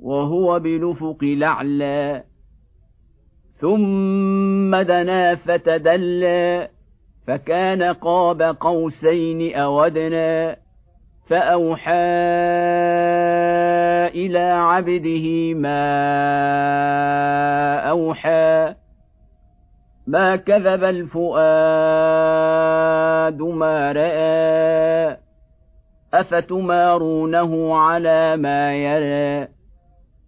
وهو بالافق الاعلى ثم دنا فتدلى فكان قاب قوسين أودنا فأوحى إلى عبده ما أوحى ما كذب الفؤاد ما رأى أفتمارونه على ما يرى.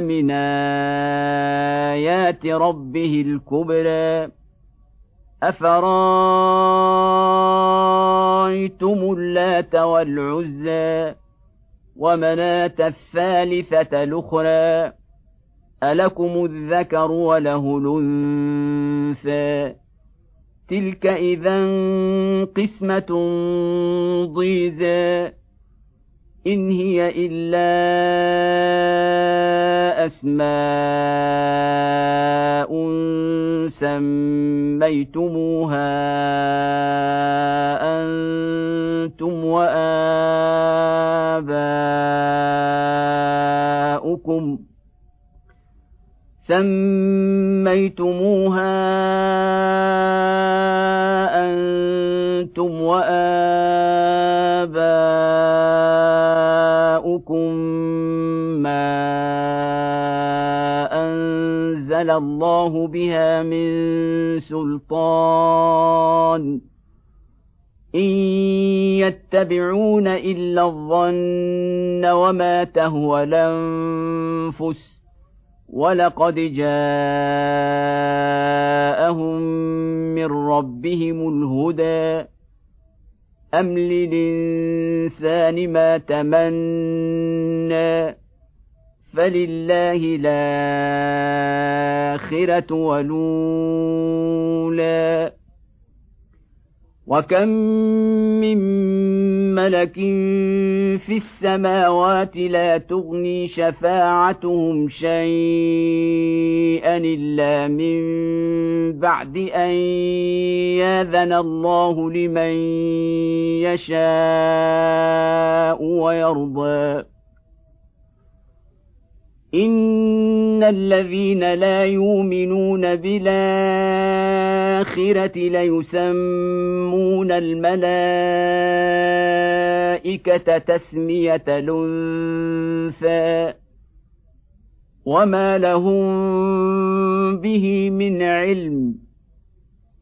من آيات ربه الكبرى. أفرأيتم اللات والعزى ومناة الثالثة الأخرى؟ ألكم الذكر وله الأنثى. تلك إذا قسمة ضيزى. إن هي إلا أسماء سميتموها أنتم وآباؤكم. سميتموها أنزل الله بها من سلطان. إن يتبعون إلا الظن وما تهوى الأنفس. ولقد جاءهم من ربهم الهدى. أم للإنسان ما تمنى فلله الآخرة ولولا وكم من ملك في السماوات لا تغني شفاعتهم شيئا الا من بعد ان ياذن الله لمن يشاء ويرضى ان الذين لا يؤمنون بالاخره ليسمون الملائكه تسميه الانثى وما لهم به من علم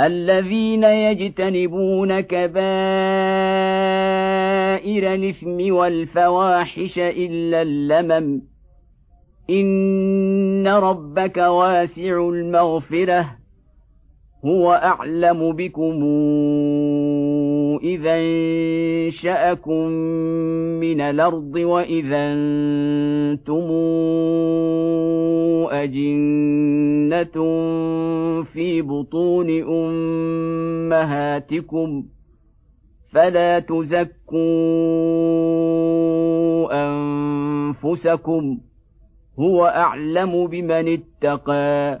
الذين يجتنبون كبائر الإثم والفواحش إلا اللمم. إن ربك واسع المغفرة. هو أعلم بكم. اذا انشاكم من الأرض واذا أنتم اجنه في بطون امهاتكم فلا تزكوا انفسكم هو اعلم بمن اتقى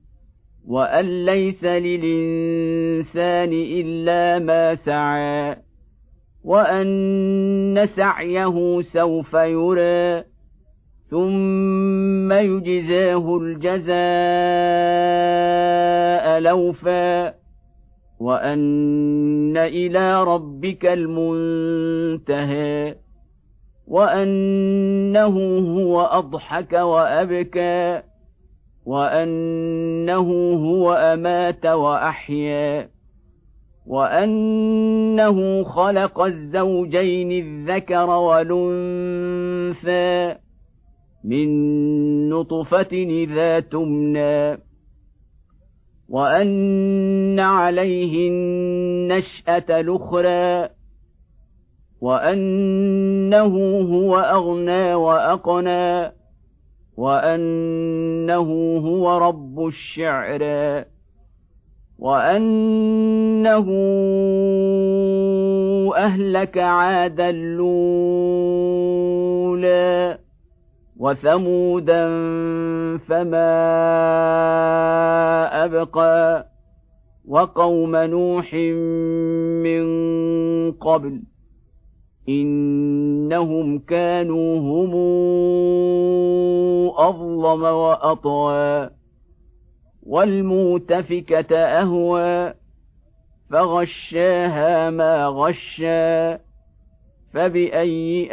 وأن ليس للإنسان إلا ما سعى وأن سعيه سوف يرى ثم يجزاه الجزاء لوفا وأن إلى ربك المنتهى وانه هو اضحك وابكى وانه هو امات واحيا وانه خلق الزوجين الذكر والانثى من نطفه اذا تمنى وان عليه النشاه الاخرى وانه هو اغنى واقنى وانه هو رب الشعرى وانه اهلك عادا الاولى وثمودا فما ابقى وقوم نوح من قبل انهم كانوا هم اظلم واطغى والمؤتفكه اهوى فغشاها ما غشى فباي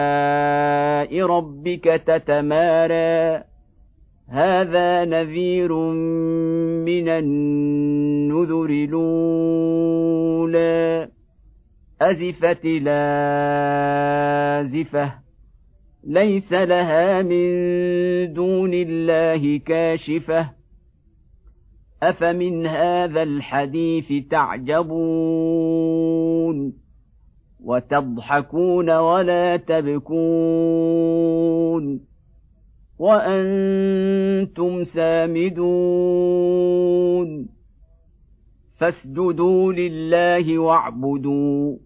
الاء ربك تتمارى هذا نذير من النذر الأولى. أزفت لازفه ليس لها من دون الله كاشفة. أفمن هذا الحديث تعجبون؟ وتضحكون ولا تبكون؟ وأنتم سامدون. فاسجدوا لله واعبدوا.